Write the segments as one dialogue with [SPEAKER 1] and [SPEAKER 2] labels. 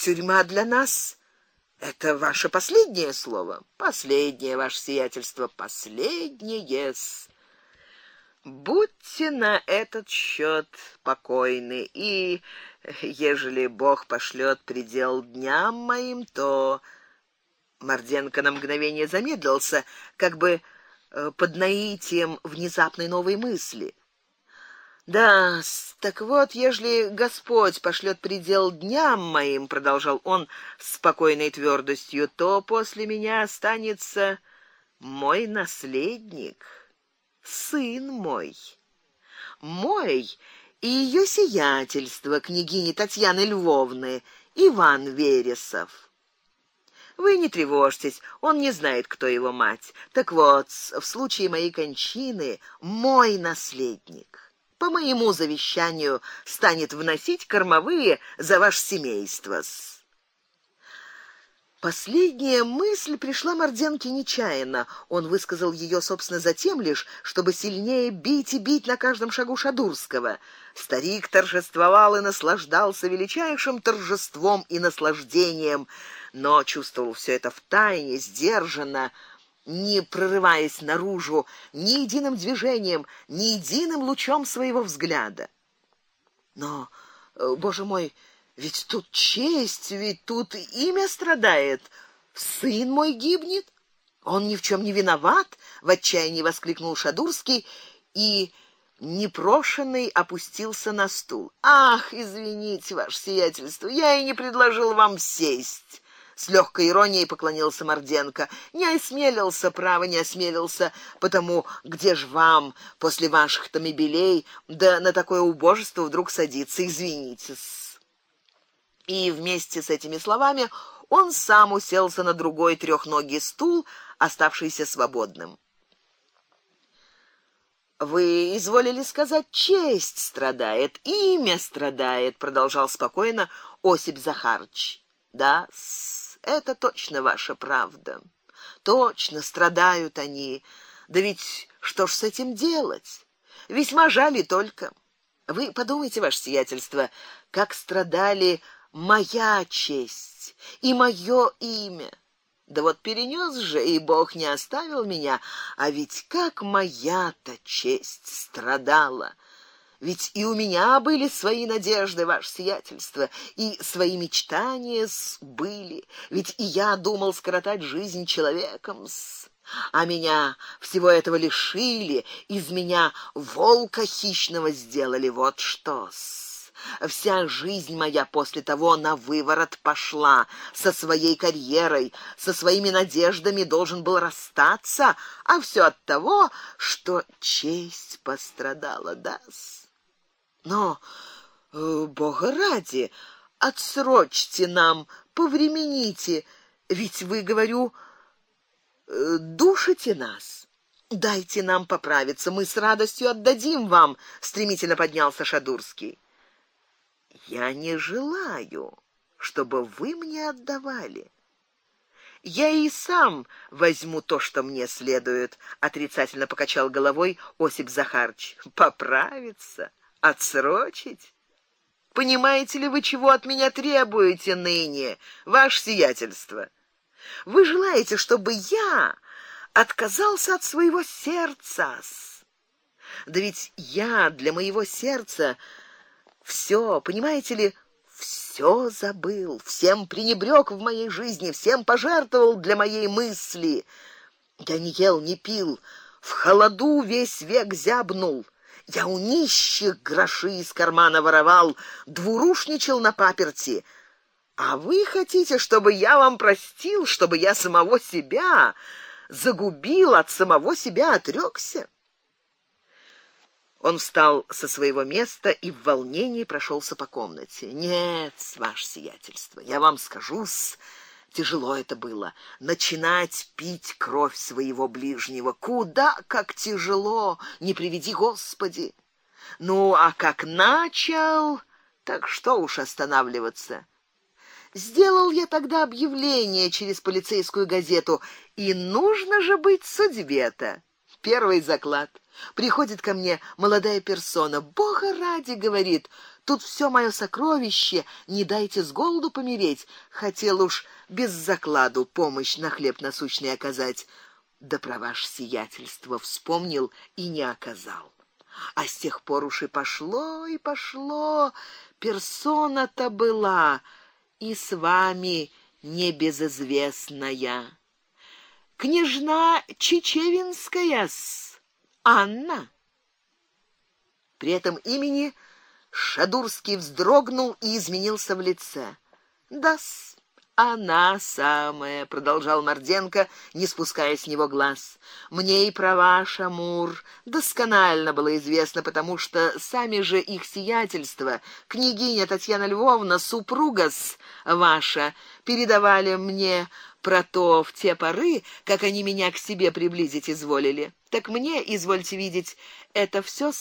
[SPEAKER 1] тюрьма для нас это ваше последнее слово. Последнее, ваше сиятельство, последнее. Будьте на этот счет покойны, и ежели Бог пошлет предел дням моим, то Морденко на мгновение замедлился, как бы э, под наитием внезапной новой мысли. Да, так вот, ежели Господь пошлет предел дням моим, продолжал он с спокойной твердостью, то после меня останется мой наследник, сын мой. Мой и ее сиятельство княгини Татьяны Львовны Иван Вересов. Вы не тревожьтесь, он не знает, кто его мать. Так вот, в случае моей кончины мой наследник по моему завещанию станет вносить кормовые за ваше семейство. Последняя мысль пришла Морденке нечаянно. Он высказал ее собственно затем лишь, чтобы сильнее бить и бить на каждом шагу Шадурского. Старик торжествовал и наслаждался величайшим торжеством и наслаждением но чувствовал все это в тайне, сдержанно, не прорываясь наружу ни единым движением, ни единым лучом своего взгляда. Но, э, боже мой, ведь тут честь, ведь тут имя страдает. Сын мой гибнет, он ни в чем не виноват, в отчаянии воскликнул Шадурский и непрошенный опустился на стул. Ах, извините, ваше сиятельство, я и не предложил вам сесть с легкой иронией поклонился Морденко. Не осмелился, право не осмелился, потому где ж вам после ваших тамебелей да на такое убожество вдруг садиться, извините. -с. И вместе с этими словами он сам уселся на другой трехногий стул, оставшийся свободным. Вы изволили сказать, честь страдает, имя страдает, продолжал спокойно Осип Захарч. Да, это точно ваша правда. Точно страдают они. Да ведь что ж с этим делать? Весьма жаль и только. Вы подумайте, ваше сиятельство, как страдали моя честь и мое имя. Да вот перенес же, и Бог не оставил меня, а ведь как моя-то честь страдала. Ведь и у меня были свои надежды, ваше сиятельство, и свои мечтания были. Ведь и я думал скоротать жизнь человеком с а меня всего этого лишили, из меня волка хищного сделали, вот что. -с. Вся жизнь моя после того на выворот пошла, со своей карьерой, со своими надеждами должен был расстаться, а все от того, что честь пострадала, да. Но, э, бога ради, отсрочьте нам, повремените, ведь вы, говорю, э, душите нас. Дайте нам поправиться, мы с радостью отдадим вам, стремительно поднялся Шадурский. Я не желаю, чтобы вы мне отдавали. Я и сам возьму то, что мне следует, отрицательно покачал головой Осип Захарч. Поправиться отсрочить? Понимаете ли вы, чего от меня требуете ныне, ваше сиятельство? Вы желаете, чтобы я отказался от своего сердца? Да ведь я для моего сердца все, понимаете ли, все забыл, всем пренебрег в моей жизни, всем пожертвовал для моей мысли. Я не ел, не пил, в холоду весь век зябнул. Я у нищих гроши из кармана воровал, двурушничал на паперти. А вы хотите, чтобы я вам простил, чтобы я самого себя загубил, от самого себя отрёкся? Он встал со своего места и в волнении прошелся по комнате. Нет, ваше сиятельство, я вам скажу, с Тяжело это было начинать пить кровь своего ближнего. Куда как тяжело, не приведи Господи. Ну, а как начал, так что уж останавливаться. Сделал я тогда объявление через полицейскую газету, и нужно же быть судьбе-то. Первый заклад. Приходит ко мне молодая персона. Бога ради, говорит, Тут все мое сокровище, не дайте с голоду помереть. Хотел уж без закладу помощь на хлеб насущный оказать. Да про ваше сиятельство вспомнил и не оказал. А с тех пор уж и пошло, и пошло. Персона-то была и с вами небезызвестная. Княжна Чечевинская с Анна. При этом имени Шадурский вздрогнул и изменился в лице. Да-с, она самая, продолжал Морденко, не спуская с него глаз. Мне и про ваш Амур досконально было известно, потому что сами же их сиятельства, княгиня Татьяна Львовна, супруга с ваша, передавали мне про то в те поры, как они меня к себе приблизить изволили. Так мне, извольте видеть, это все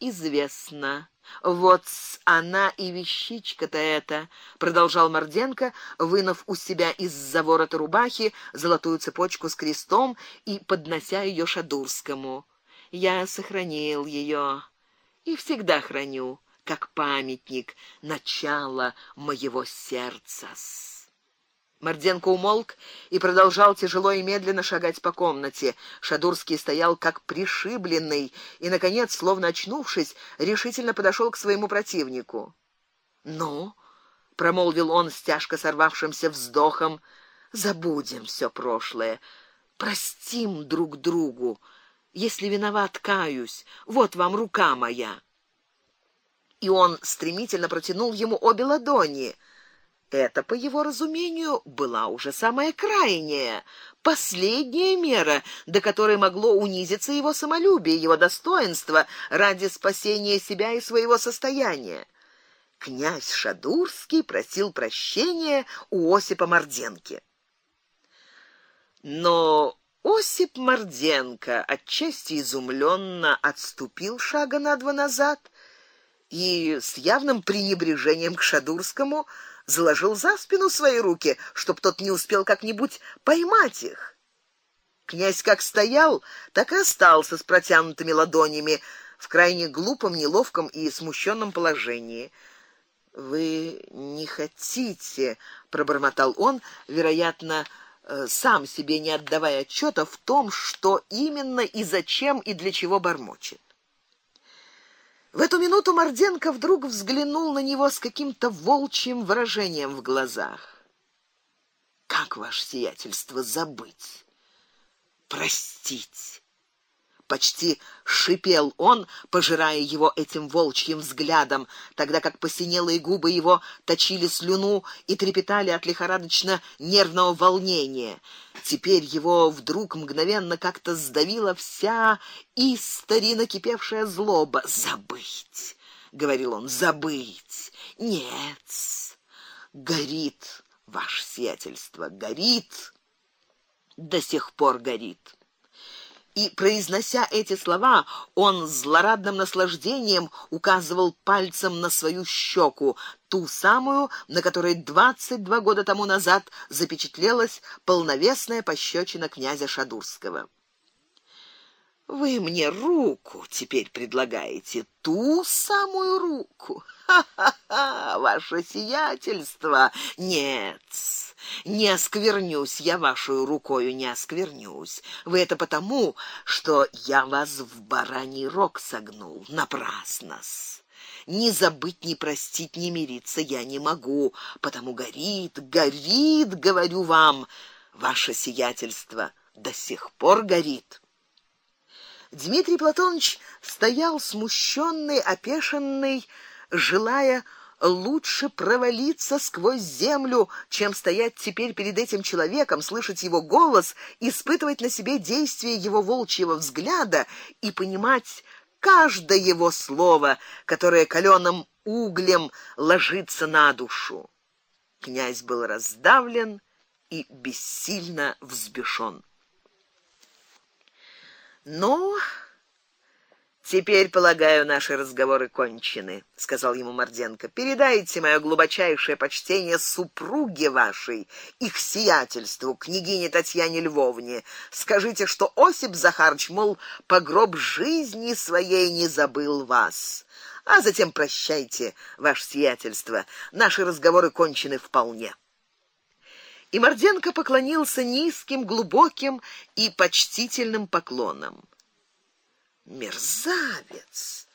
[SPEAKER 1] известно. Вот она и вещичка-то эта, продолжал Морденко, вынув у себя из-за ворота рубахи золотую цепочку с крестом и поднося ее Шадурскому. Я сохранил ее и всегда храню, как памятник начала моего сердца. Морденко умолк и продолжал тяжело и медленно шагать по комнате. Шадурский стоял как пришибленный и наконец, словно очнувшись, решительно подошел к своему противнику. "Ну?" промолвил он с тяжко сорвавшимся вздохом. "Забудем все прошлое, простим друг другу. Если виноват, каюсь. Вот вам рука моя". И он стремительно протянул ему обе ладони. Это, по его разумению, была уже самая крайняя, последняя мера, до которой могло унизиться его самолюбие, его достоинство ради спасения себя и своего состояния. Князь Шадурский просил прощения у Осипа Морденки. Но Осип Морденко отчасти изумленно отступил шага на два назад и с явным пренебрежением к Шадурскому заложил за спину свои руки, чтоб тот не успел как-нибудь поймать их. Князь как стоял, так и остался с протянутыми ладонями в крайне глупом, неловком и смущенном положении. Вы не хотите, пробормотал он, вероятно, э, сам себе не отдавая отчета в том, что именно и зачем и для чего бормочет. В эту минуту Морденко вдруг взглянул на него с каким-то волчьим выражением в глазах. Как ваше сиятельство забыть? Простить почти шипел он, пожирая его этим волчьим взглядом, тогда как посинелые губы его точили слюну и трепетали от лихорадочно нервного волнения. Теперь его вдруг мгновенно как-то сдавила вся истори накипевшая злоба. Забыть, говорил он, забыть. Нет. Горит ваше сиятельство, горит. До сих пор горит и произнося эти слова, он с злорадным наслаждением указывал пальцем на свою щеку, ту самую, на которой двадцать два года тому назад запечатлелась полновесная пощечина князя Шадурского. Вы мне руку теперь предлагаете, ту самую руку. Ха-ха-ха, ваше сиятельство. Нет. Не осквернюсь я вашей рукою, не осквернюсь. Вы это потому, что я вас в бараний рог согнул напрасно. Ни забыть, ни простить, ни мириться я не могу, потому горит, горит, говорю вам, ваше сиятельство до сих пор горит. Дмитрий Платонович стоял смущенный, опешенный, желая лучше провалиться сквозь землю, чем стоять теперь перед этим человеком, слышать его голос, испытывать на себе действие его волчьего взгляда и понимать каждое его слово, которое каленым углем ложится на душу. Князь был раздавлен и бессильно взбешен. Ну, теперь, полагаю, наши разговоры кончены, сказал ему Морденко. Передайте моё глубочайшее почтение супруге вашей, их сиятельству, княгине Татьяне Львовне. Скажите, что Осип Захарч, мол, по гроб жизни своей не забыл вас. А затем прощайте, ваше сиятельство. Наши разговоры кончены вполне. И Морденко поклонился низким, глубоким и почтительным поклоном. Мерзавец!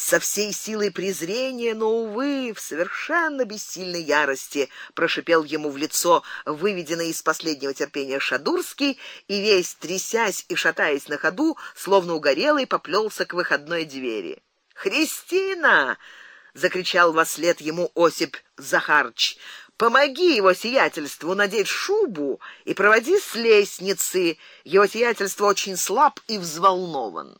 [SPEAKER 1] со всей силой презрения, но увы, в совершенно бессильной ярости прошипел ему в лицо выведенный из последнего терпения Шадурский и весь трясясь и шатаясь на ходу, словно угорелый, поплелся к выходной двери. Христина, закричал во след ему Осип Захарч. Помоги его сиятельству надеть шубу и проводи с лестницы. Его сиятельство очень слаб и взволнован.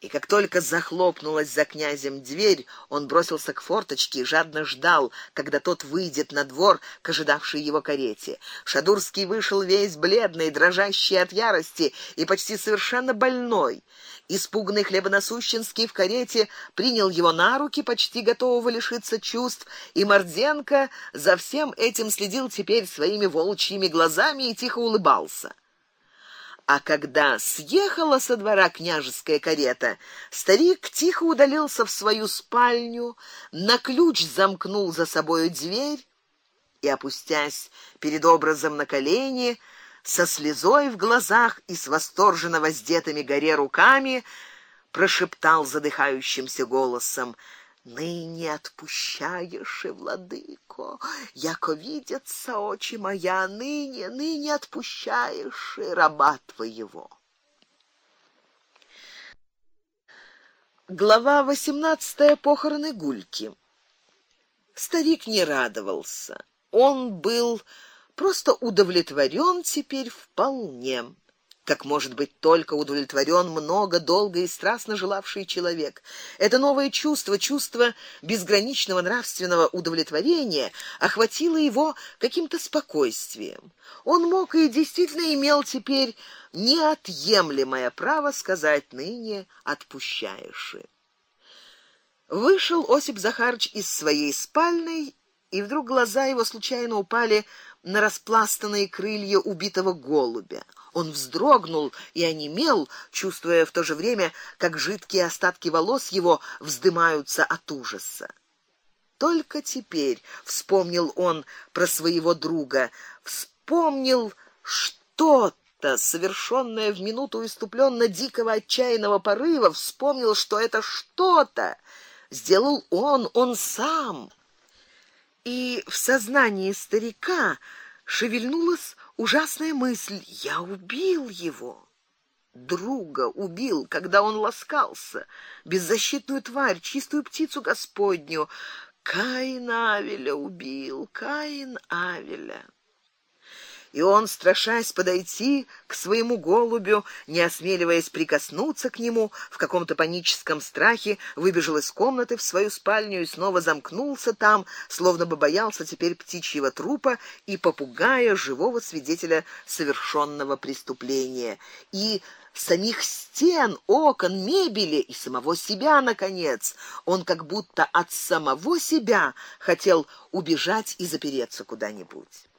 [SPEAKER 1] И как только захлопнулась за князем дверь, он бросился к форточке и жадно ждал, когда тот выйдет на двор к ожидавшей его карете. Шадурский вышел весь бледный, дрожащий от ярости и почти совершенно больной. Испуганный хлебоносущенский в карете принял его на руки, почти готового лишиться чувств, и Морденко за всем этим следил теперь своими волчьими глазами и тихо улыбался. А когда съехала со двора княжеская карета, старик тихо удалился в свою спальню, на ключ замкнул за собою дверь и опустясь перед образом на колени, со слезой в глазах и с восторженно воздетыми горе руками прошептал задыхающимся голосом: Ныне отпущаешь, владыко, яко видятся очи моя, ныне, ныне отпущаешь раба твоего. Глава восемнадцатая. Похороны Гульки. Старик не радовался. Он был просто удовлетворен теперь вполне как может быть только удовлетворен много долго и страстно желавший человек. Это новое чувство, чувство безграничного нравственного удовлетворения, охватило его каким-то спокойствием. Он мог и действительно имел теперь неотъемлемое право сказать ныне отпущаешь. Вышел Осип Захарч из своей спальной, и вдруг глаза его случайно упали на распластанные крылья убитого голубя. Он вздрогнул и онемел, чувствуя в то же время, как жидкие остатки волос его вздымаются от ужаса. Только теперь вспомнил он про своего друга, вспомнил что-то, совершенное в минуту иступленно дикого отчаянного порыва, вспомнил, что это что-то сделал он, он сам. И в сознании старика шевельнулась ужасная мысль: я убил его. Друга убил, когда он ласкался, беззащитную тварь, чистую птицу Господню. Каин Авеля убил, Каин Авеля и он, страшась подойти к своему голубю, не осмеливаясь прикоснуться к нему, в каком-то паническом страхе выбежал из комнаты в свою спальню и снова замкнулся там, словно бы боялся теперь птичьего трупа и попугая живого свидетеля совершенного преступления. И самих стен, окон, мебели и самого себя наконец. Он как будто от самого себя хотел убежать и запереться куда-нибудь.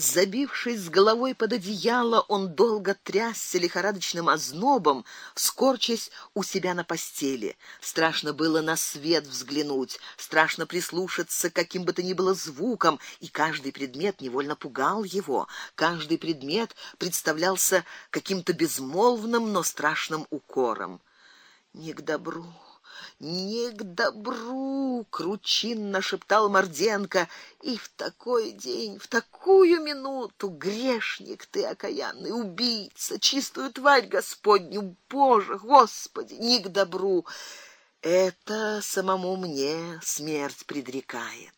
[SPEAKER 1] Забившись с головой под одеяло, он долго трясся лихорадочным ознобом, скорчась у себя на постели. Страшно было на свет взглянуть, страшно прислушаться к каким бы то ни было звукам, и каждый предмет невольно пугал его. Каждый предмет представлялся каким-то безмолвным, но страшным укором. Не к добру не к добру, кручинно шептал Морденко, и в такой день, в такую минуту грешник ты окаянный, убийца, чистую тварь Господню, Боже, Господи, не к добру. Это самому мне смерть предрекает.